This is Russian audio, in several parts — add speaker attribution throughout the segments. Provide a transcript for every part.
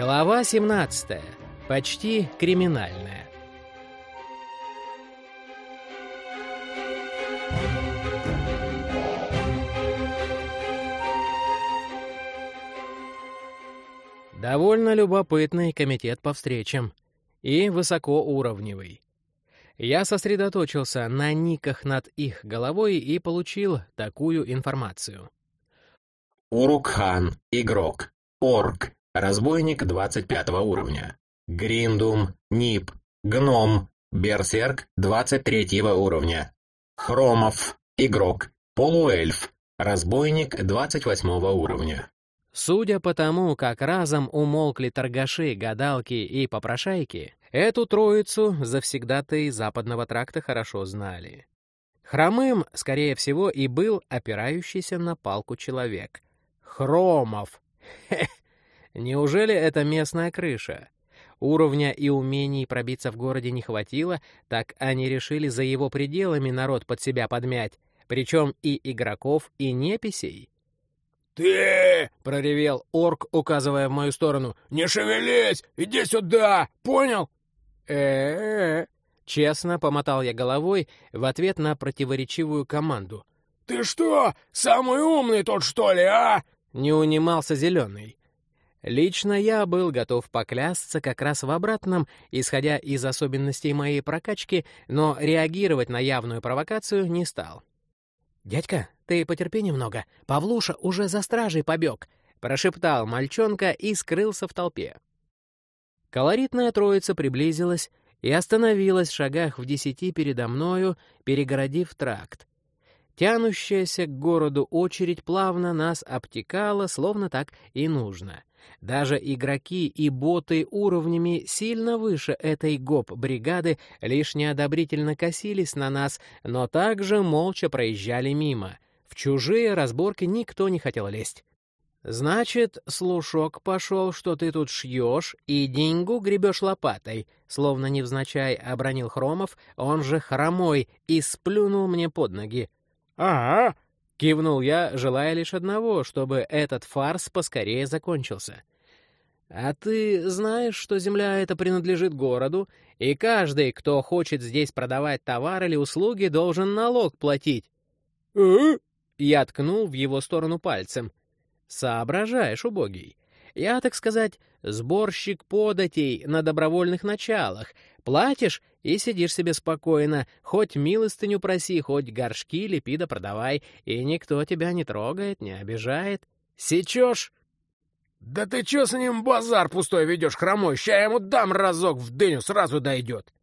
Speaker 1: Глава 17. Почти криминальная. Довольно любопытный комитет по встречам. И высокоуровневый. Я сосредоточился на никах над их головой и получил такую информацию.
Speaker 2: Урукхан, игрок, орк, разбойник 25 уровня. Гриндум, Нип, Гном, Берсерк 23 уровня. Хромов, игрок, полуэльф, разбойник 28 уровня.
Speaker 1: Судя по тому, как разом умолкли торгаши, гадалки и попрошайки, эту троицу завсегдатые западного тракта хорошо знали. Хромым, скорее всего, и был опирающийся на палку человек. Хромов. Хе, неужели это местная крыша? Уровня и умений пробиться в городе не хватило, так они решили за его пределами народ под себя подмять, причем и игроков, и неписей.
Speaker 3: «Ты!» — проревел орк, указывая в мою сторону. «Не шевелись! Иди сюда! Понял?»
Speaker 1: э Честно помотал я головой в ответ на противоречивую команду.
Speaker 3: «Ты что, самый умный тут, что ли, а?»
Speaker 1: Не унимался Зеленый. Лично я был готов поклясться как раз в обратном, исходя из особенностей моей прокачки, но реагировать на явную провокацию не стал. «Дядька, ты потерпи немного. Павлуша уже за стражей побег», — прошептал мальчонка и скрылся в толпе. Колоритная троица приблизилась и остановилась в шагах в десяти передо мною, перегородив тракт. Тянущаяся к городу очередь плавно нас обтекала, словно так и нужно. Даже игроки и боты уровнями сильно выше этой ГОП-бригады лишь неодобрительно косились на нас, но также молча проезжали мимо. В чужие разборки никто не хотел лезть. «Значит, слушок пошел, что ты тут шьешь и деньгу гребешь лопатой», словно невзначай обронил Хромов, он же хромой, и сплюнул мне под ноги.
Speaker 3: «Ага», —
Speaker 1: кивнул я, желая лишь одного, чтобы этот фарс поскорее закончился. «А ты знаешь, что земля эта принадлежит городу, и каждый, кто хочет здесь продавать товар или услуги, должен налог платить?»
Speaker 3: «Э?»
Speaker 1: Я ткнул в его сторону пальцем. «Соображаешь, убогий. Я, так сказать, сборщик податей на добровольных началах. Платишь и сидишь себе спокойно, хоть милостыню проси, хоть горшки лепи да продавай, и никто тебя не трогает, не обижает. Сечешь?»
Speaker 3: «Да ты чё с ним базар пустой ведешь, хромой? Ща я ему дам разок в дыню, сразу дойдет!»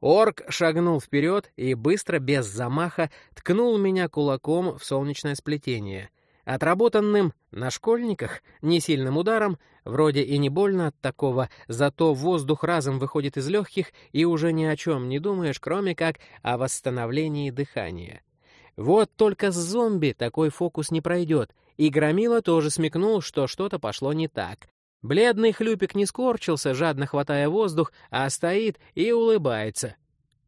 Speaker 1: Орк шагнул вперед и быстро, без замаха, ткнул меня кулаком в солнечное сплетение. Отработанным на школьниках несильным ударом, вроде и не больно от такого, зато воздух разом выходит из легких и уже ни о чем не думаешь, кроме как о восстановлении дыхания. Вот только с зомби такой фокус не пройдет, и Громила тоже смекнул, что что-то пошло не так. Бледный хлюпик не скорчился, жадно хватая воздух, а стоит и улыбается.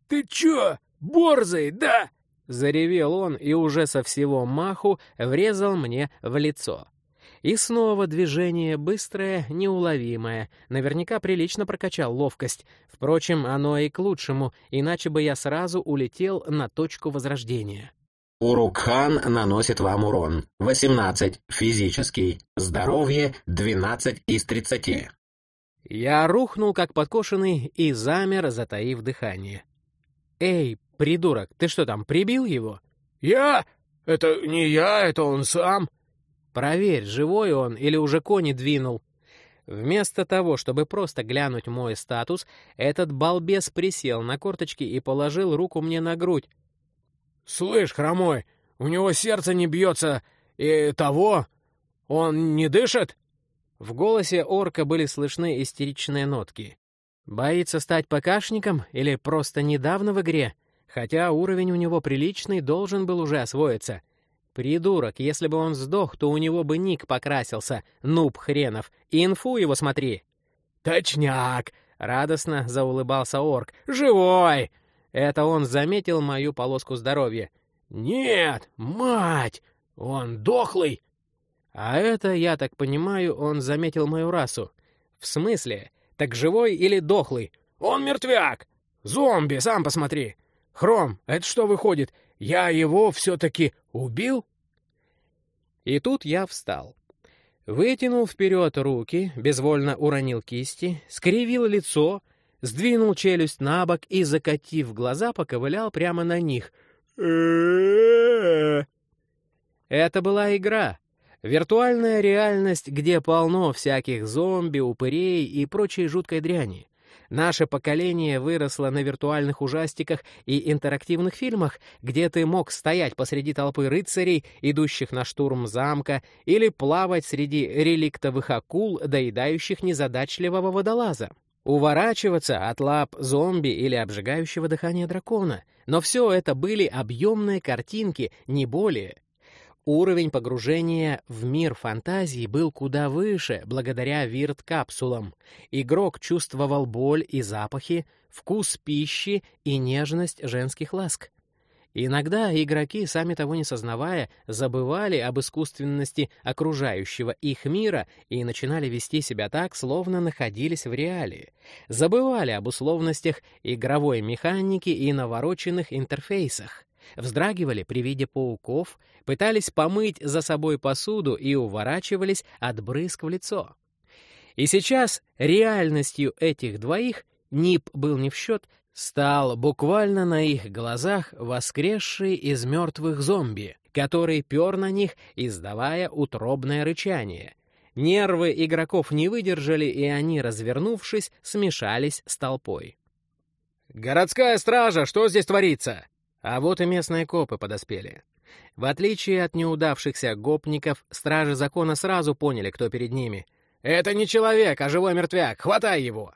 Speaker 3: «Ты чё, борзый, да?»
Speaker 1: Заревел он и уже со всего маху врезал мне в лицо. И снова движение быстрое, неуловимое. Наверняка прилично прокачал ловкость. Впрочем, оно и к лучшему, иначе бы я сразу улетел на точку возрождения.
Speaker 2: Урукхан наносит вам урон. 18. Физический. Здоровье 12 из 30.
Speaker 1: Я рухнул, как подкошенный, и замер, затаив дыхание. «Эй, «Придурок, ты что там, прибил его?»
Speaker 3: «Я? Это не я, это он сам».
Speaker 1: «Проверь, живой он или уже кони двинул». Вместо того, чтобы просто глянуть мой статус, этот балбес присел на корточки и положил руку мне на грудь.
Speaker 3: «Слышь, хромой, у него сердце не бьется и того. Он не дышит?»
Speaker 1: В голосе орка были слышны истеричные нотки. «Боится стать покашником или просто недавно в игре?» Хотя уровень у него приличный, должен был уже освоиться. Придурок, если бы он сдох, то у него бы ник покрасился, нуб хренов. Инфу его смотри.
Speaker 3: «Точняк!»
Speaker 1: — радостно заулыбался орк. «Живой!» Это он заметил мою полоску здоровья.
Speaker 3: «Нет, мать! Он дохлый!»
Speaker 1: А это, я так понимаю, он заметил мою расу. «В смысле? Так живой или дохлый?»
Speaker 3: «Он мертвяк! Зомби, сам посмотри! Хром, это что выходит? Я его все-таки убил?»
Speaker 1: И тут я встал. Вытянул вперед руки, безвольно уронил кисти, скривил лицо, сдвинул челюсть на бок и, закатив глаза, поковылял прямо на них. Это была игра. Виртуальная реальность, где полно всяких зомби, упырей и прочей жуткой дряни. Наше поколение выросло на виртуальных ужастиках и интерактивных фильмах, где ты мог стоять посреди толпы рыцарей, идущих на штурм замка, или плавать среди реликтовых акул, доедающих незадачливого водолаза. Уворачиваться от лап зомби или обжигающего дыхания дракона. Но все это были объемные картинки, не более. Уровень погружения в мир фантазии был куда выше благодаря вирт-капсулам. Игрок чувствовал боль и запахи, вкус пищи и нежность женских ласк. Иногда игроки, сами того не сознавая, забывали об искусственности окружающего их мира и начинали вести себя так, словно находились в реалии. Забывали об условностях игровой механики и навороченных интерфейсах вздрагивали при виде пауков, пытались помыть за собой посуду и уворачивались от брызг в лицо. И сейчас реальностью этих двоих Нип был не в счет, стал буквально на их глазах воскресший из мертвых зомби, который пер на них, издавая утробное рычание. Нервы игроков не выдержали, и они, развернувшись, смешались с толпой.
Speaker 3: «Городская стража, что здесь творится?»
Speaker 1: А вот и местные копы подоспели. В отличие от неудавшихся гопников, стражи закона сразу поняли, кто перед ними.
Speaker 3: «Это не человек, а живой мертвяк! Хватай его!»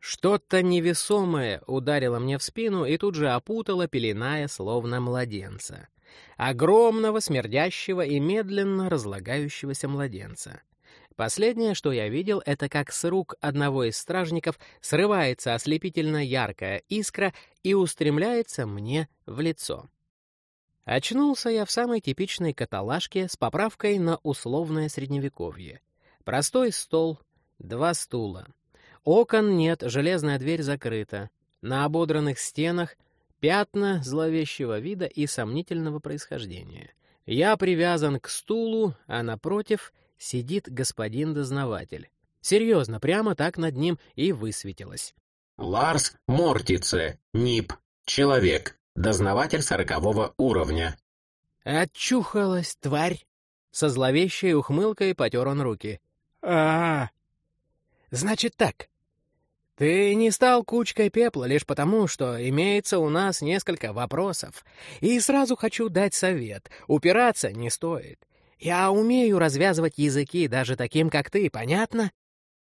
Speaker 1: Что-то невесомое ударило мне в спину и тут же опутало, пеленая, словно младенца. Огромного, смердящего и медленно разлагающегося младенца. Последнее, что я видел, это как с рук одного из стражников срывается ослепительно яркая искра и устремляется мне в лицо. Очнулся я в самой типичной каталажке с поправкой на условное средневековье. Простой стол, два стула. Окон нет, железная дверь закрыта. На ободранных стенах пятна зловещего вида и сомнительного происхождения. Я привязан к стулу, а напротив — сидит господин дознаватель. Серьезно, прямо так над ним и высветилось.
Speaker 2: Ларс Мортице, НИП, человек, дознаватель сорокового уровня.
Speaker 1: Отчухалась, тварь! Со зловещей ухмылкой потер он руки. а, -а, -а. Значит так. Ты не стал кучкой пепла лишь потому, что имеется у нас несколько вопросов. И сразу хочу дать совет. Упираться не стоит. Я умею развязывать языки даже таким, как ты, понятно?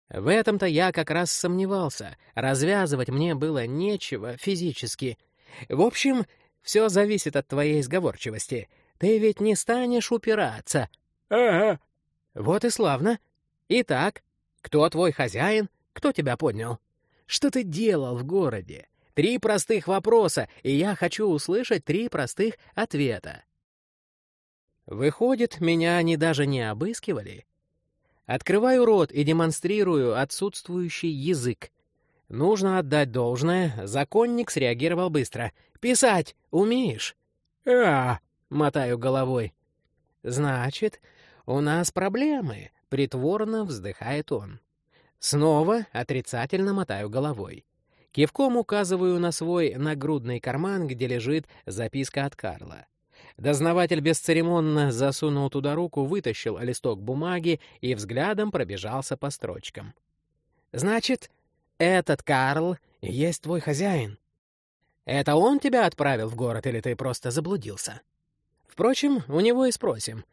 Speaker 1: В этом-то я как раз сомневался. Развязывать мне было нечего физически. В общем, все зависит от твоей сговорчивости. Ты ведь не станешь упираться.
Speaker 3: Ага.
Speaker 1: Вот и славно. Итак, кто твой хозяин? Кто тебя поднял? Что ты делал в городе? Три простых вопроса, и я хочу услышать три простых ответа. Выходит, меня они даже не обыскивали? Открываю рот и демонстрирую отсутствующий язык. Нужно отдать должное, законник среагировал быстро. «Писать умеешь?»
Speaker 3: «А!»
Speaker 1: — мотаю головой. «Значит, у нас проблемы», — притворно вздыхает он. Снова отрицательно мотаю головой. Кивком указываю на свой нагрудный карман, где лежит записка от Карла. Дознаватель бесцеремонно засунул туда руку, вытащил листок бумаги и взглядом пробежался по строчкам. «Значит, этот Карл есть твой хозяин? Это он тебя отправил в город или ты просто заблудился? Впрочем, у него и спросим.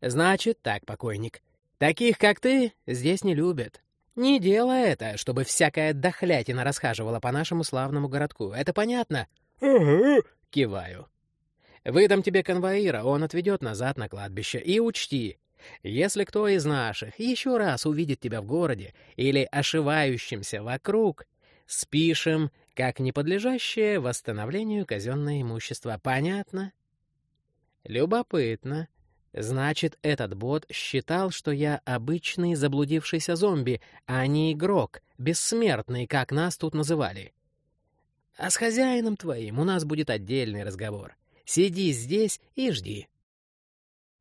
Speaker 1: Значит, так, покойник, таких, как ты, здесь не любят. Не дело это, чтобы всякая дохлятина расхаживала по нашему славному городку. Это понятно?»
Speaker 3: «Угу», —
Speaker 1: киваю. Выдам тебе конвоира, он отведет назад на кладбище. И учти, если кто из наших еще раз увидит тебя в городе или ошивающимся вокруг, спишем как неподлежащее восстановлению казенное имущество. Понятно? Любопытно. Значит, этот бот считал, что я обычный заблудившийся зомби, а не игрок, бессмертный, как нас тут называли. А с хозяином твоим у нас будет отдельный разговор. Сиди здесь и жди.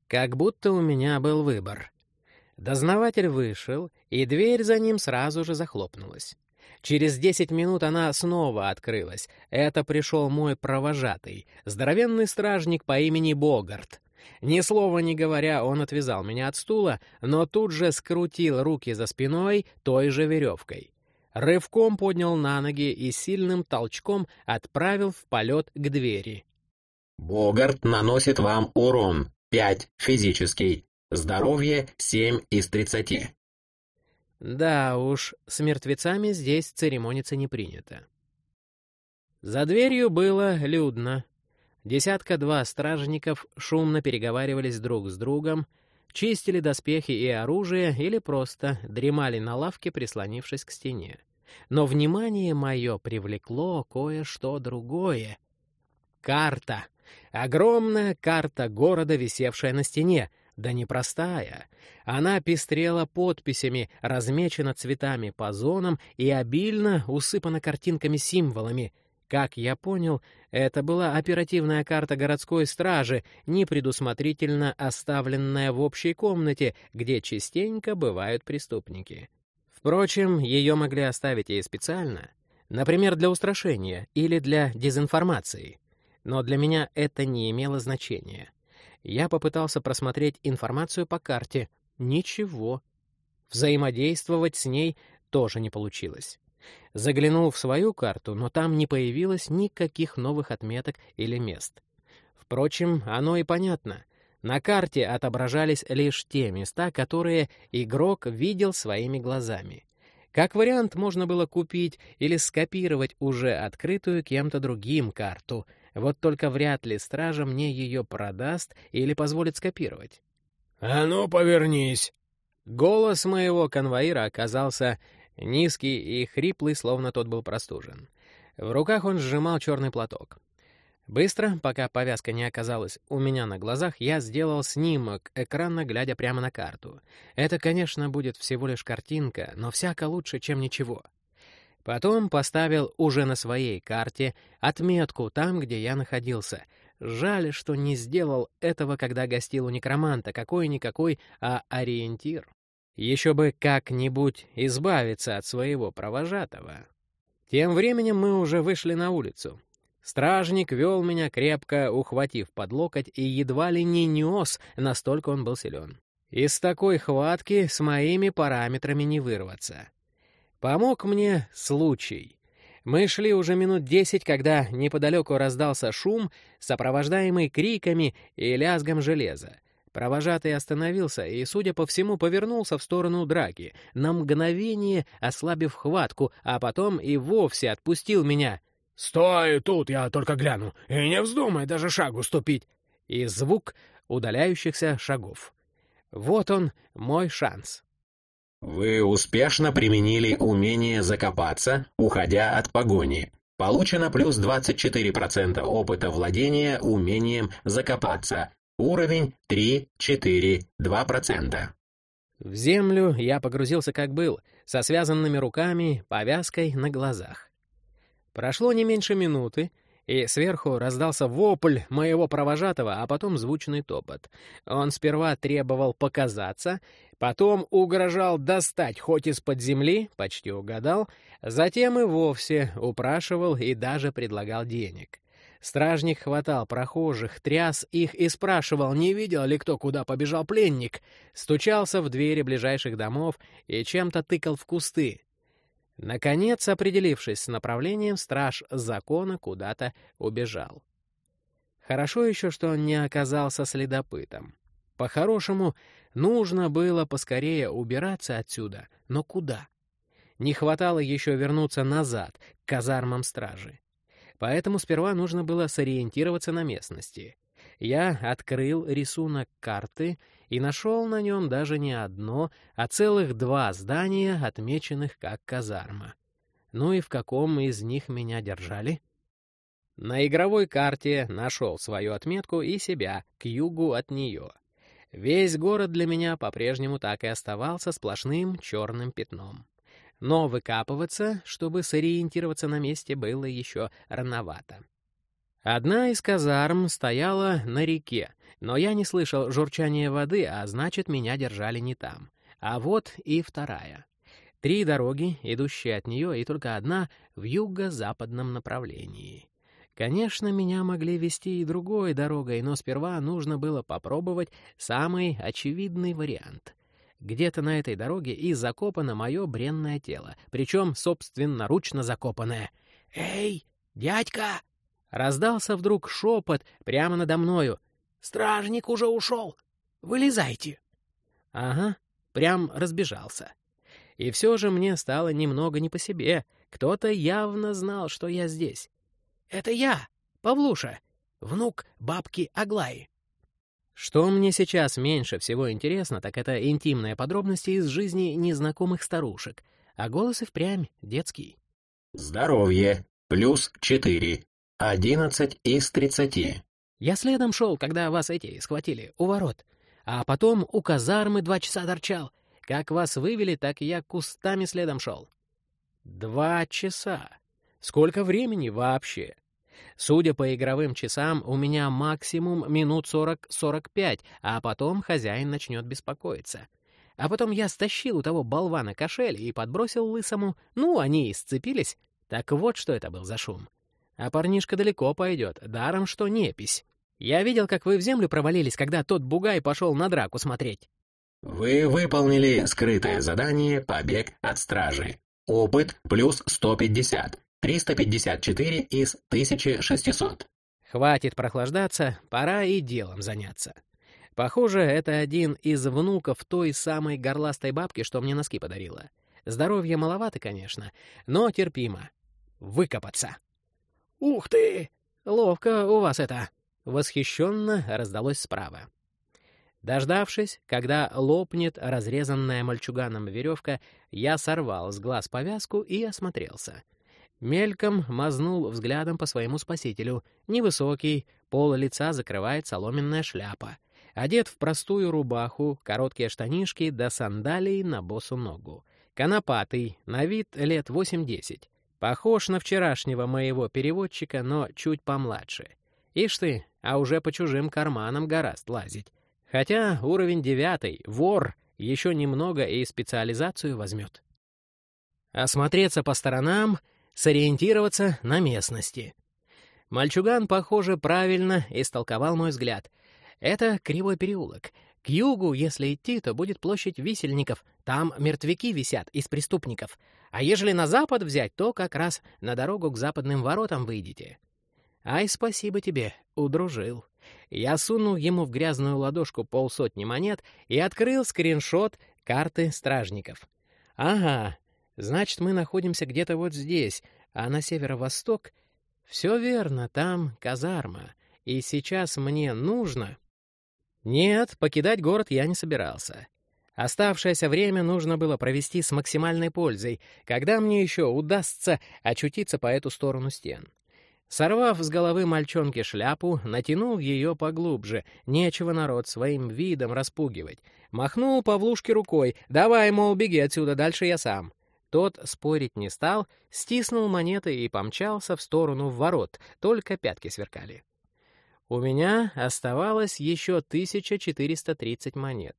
Speaker 1: Как будто у меня был выбор. Дознаватель вышел, и дверь за ним сразу же захлопнулась. Через десять минут она снова открылась. Это пришел мой провожатый, здоровенный стражник по имени Богарт. Ни слова не говоря, он отвязал меня от стула, но тут же скрутил руки за спиной той же веревкой. Рывком поднял на ноги и сильным толчком отправил в полет к двери.
Speaker 2: «Богарт наносит вам урон. Пять физический. Здоровье семь из тридцати».
Speaker 1: Да уж, с мертвецами здесь церемониться не принято. За дверью было людно. Десятка-два стражников шумно переговаривались друг с другом, чистили доспехи и оружие или просто дремали на лавке, прислонившись к стене. Но внимание мое привлекло кое-что другое. Карта. Огромная карта города, висевшая на стене. Да непростая. Она пестрела подписями, размечена цветами по зонам и обильно усыпана картинками-символами — как я понял, это была оперативная карта городской стражи, непредусмотрительно оставленная в общей комнате, где частенько бывают преступники. Впрочем, ее могли оставить и специально, например, для устрашения или для дезинформации. Но для меня это не имело значения. Я попытался просмотреть информацию по карте. Ничего. Взаимодействовать с ней тоже не получилось. Заглянул в свою карту, но там не появилось никаких новых отметок или мест. Впрочем, оно и понятно. На карте отображались лишь те места, которые игрок видел своими глазами. Как вариант, можно было купить или скопировать уже открытую кем-то другим карту. Вот только вряд ли стража мне ее продаст или позволит скопировать.
Speaker 3: «А ну, повернись!»
Speaker 1: Голос моего конвоира оказался Низкий и хриплый, словно тот был простужен. В руках он сжимал черный платок. Быстро, пока повязка не оказалась у меня на глазах, я сделал снимок экрана, глядя прямо на карту. Это, конечно, будет всего лишь картинка, но всяко лучше, чем ничего. Потом поставил уже на своей карте отметку там, где я находился. Жаль, что не сделал этого, когда гостил у некроманта, какой-никакой, а ориентир. Еще бы как-нибудь избавиться от своего провожатого. Тем временем мы уже вышли на улицу. Стражник вел меня, крепко ухватив под локоть, и едва ли не нес, настолько он был силен. Из такой хватки с моими параметрами не вырваться. Помог мне случай. Мы шли уже минут десять, когда неподалеку раздался шум, сопровождаемый криками и лязгом железа. Провожатый остановился и, судя по всему, повернулся в сторону драки, на мгновение ослабив хватку, а потом и вовсе отпустил меня.
Speaker 3: «Стой тут, я только гляну, и не вздумай даже шагу ступить!»
Speaker 1: И звук удаляющихся шагов. Вот он, мой шанс.
Speaker 2: Вы успешно применили умение закопаться, уходя от погони. Получено плюс 24% опыта владения умением закопаться. Уровень 3, 4, 2%.
Speaker 1: В землю я погрузился как был, со связанными руками, повязкой на глазах. Прошло не меньше минуты, и сверху раздался вопль моего провожатого, а потом звучный топот. Он сперва требовал показаться, потом угрожал достать хоть из-под земли, почти угадал, затем и вовсе упрашивал и даже предлагал денег. Стражник хватал прохожих, тряс их и спрашивал, не видел ли кто, куда побежал пленник. Стучался в двери ближайших домов и чем-то тыкал в кусты. Наконец, определившись с направлением, страж закона куда-то убежал. Хорошо еще, что он не оказался следопытом. По-хорошему, нужно было поскорее убираться отсюда, но куда? Не хватало еще вернуться назад, к казармам стражи. Поэтому сперва нужно было сориентироваться на местности. Я открыл рисунок карты и нашел на нем даже не одно, а целых два здания, отмеченных как казарма. Ну и в каком из них меня держали? На игровой карте нашел свою отметку и себя к югу от нее. Весь город для меня по-прежнему так и оставался сплошным черным пятном. Но выкапываться, чтобы сориентироваться на месте, было еще рановато. Одна из казарм стояла на реке, но я не слышал журчания воды, а значит, меня держали не там. А вот и вторая. Три дороги, идущие от нее, и только одна в юго-западном направлении. Конечно, меня могли вести и другой дорогой, но сперва нужно было попробовать самый очевидный вариант. Где-то на этой дороге и закопано мое бренное тело, причем собственноручно закопанное. «Эй, дядька!» Раздался вдруг шепот прямо надо мною. «Стражник уже ушел! Вылезайте!» Ага, прям разбежался. И все же мне стало немного не по себе. Кто-то явно знал, что я здесь. «Это я, Павлуша, внук бабки Аглаи». Что мне сейчас меньше всего интересно, так это интимные подробности из жизни незнакомых старушек, а голос и впрямь детский.
Speaker 2: Здоровье. Плюс четыре. Одиннадцать из тридцати.
Speaker 1: Я следом шел, когда вас эти схватили у ворот, а потом у казармы два часа торчал. Как вас вывели, так я кустами следом шел. Два часа. Сколько времени вообще? Судя по игровым часам, у меня максимум минут сорок-сорок пять, а потом хозяин начнет беспокоиться. А потом я стащил у того болвана кошель и подбросил лысому. Ну, они и сцепились. Так вот, что это был за шум. А парнишка далеко пойдет, даром что непись. Я видел, как вы в землю провалились, когда тот бугай пошел на драку смотреть.
Speaker 2: Вы выполнили скрытое задание «Побег от стражи». Опыт плюс 150. 354 из 1600.
Speaker 1: Хватит прохлаждаться, пора и делом заняться. Похоже, это один из внуков той самой горластой бабки, что мне носки подарила. Здоровье маловато, конечно, но терпимо. Выкопаться. «Ух ты! Ловко у вас это!» Восхищенно раздалось справа. Дождавшись, когда лопнет разрезанная мальчуганом веревка, я сорвал с глаз повязку и осмотрелся — Мельком мазнул взглядом по своему спасителю. Невысокий, пол лица закрывает соломенная шляпа. Одет в простую рубаху, короткие штанишки да сандалии на босу ногу. Конопатый, на вид лет восемь-десять. Похож на вчерашнего моего переводчика, но чуть помладше. Ишь ты, а уже по чужим карманам гораст лазить. Хотя уровень девятый, вор, еще немного и специализацию возьмет. Осмотреться по сторонам сориентироваться на местности. Мальчуган, похоже, правильно истолковал мой взгляд. Это кривой переулок. К югу, если идти, то будет площадь висельников. Там мертвяки висят из преступников. А ежели на запад взять, то как раз на дорогу к западным воротам выйдете. Ай, спасибо тебе, удружил. Я сунул ему в грязную ладошку полсотни монет и открыл скриншот карты стражников. Ага, Значит, мы находимся где-то вот здесь, а на северо-восток... Все верно, там казарма. И сейчас мне нужно... Нет, покидать город я не собирался. Оставшееся время нужно было провести с максимальной пользой, когда мне еще удастся очутиться по эту сторону стен. Сорвав с головы мальчонки шляпу, натянул ее поглубже. Нечего народ своим видом распугивать. Махнул Павлушке рукой. «Давай, мол, беги отсюда, дальше я сам». Тот спорить не стал, стиснул монеты и помчался в сторону ворот, только пятки сверкали. У меня оставалось еще 1430 монет.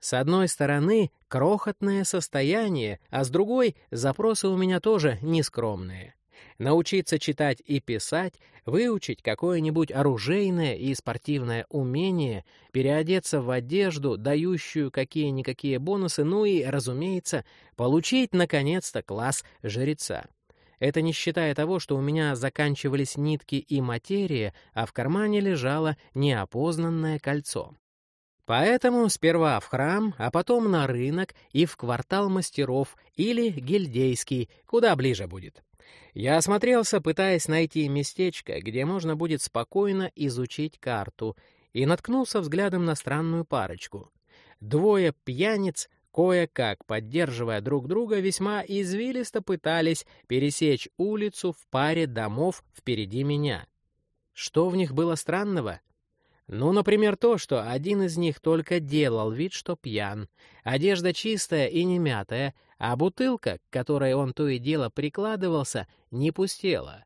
Speaker 1: С одной стороны, крохотное состояние, а с другой — запросы у меня тоже нескромные научиться читать и писать, выучить какое-нибудь оружейное и спортивное умение, переодеться в одежду, дающую какие-никакие бонусы, ну и, разумеется, получить, наконец-то, класс жреца. Это не считая того, что у меня заканчивались нитки и материя, а в кармане лежало неопознанное кольцо. Поэтому сперва в храм, а потом на рынок и в квартал мастеров или гильдейский, куда ближе будет. Я осмотрелся, пытаясь найти местечко, где можно будет спокойно изучить карту, и наткнулся взглядом на странную парочку. Двое пьяниц, кое-как поддерживая друг друга, весьма извилисто пытались пересечь улицу в паре домов впереди меня. Что в них было странного? Ну, например, то, что один из них только делал вид, что пьян. Одежда чистая и не мятая, а бутылка, к которой он то и дело прикладывался, не пустела.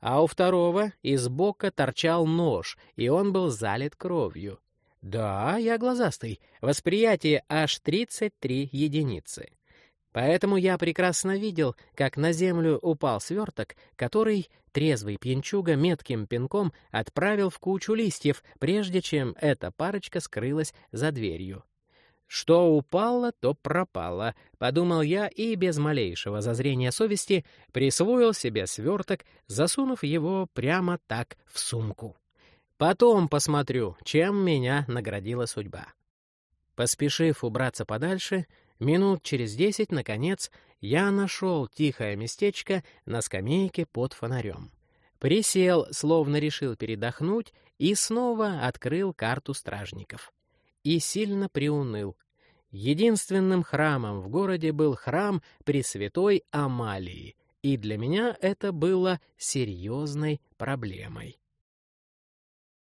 Speaker 1: А у второго из бока торчал нож, и он был залит кровью. Да, я глазастый. Восприятие аж 33 единицы. Поэтому я прекрасно видел, как на землю упал сверток, который трезвый пьянчуга метким пинком отправил в кучу листьев, прежде чем эта парочка скрылась за дверью. Что упало, то пропало, подумал я и без малейшего зазрения совести присвоил себе сверток, засунув его прямо так в сумку. Потом посмотрю, чем меня наградила судьба. Поспешив убраться подальше, Минут через десять, наконец, я нашел тихое местечко на скамейке под фонарем. Присел, словно решил передохнуть, и снова открыл карту стражников. И сильно приуныл. Единственным храмом в городе был храм Пресвятой Амалии, и для меня это было серьезной проблемой.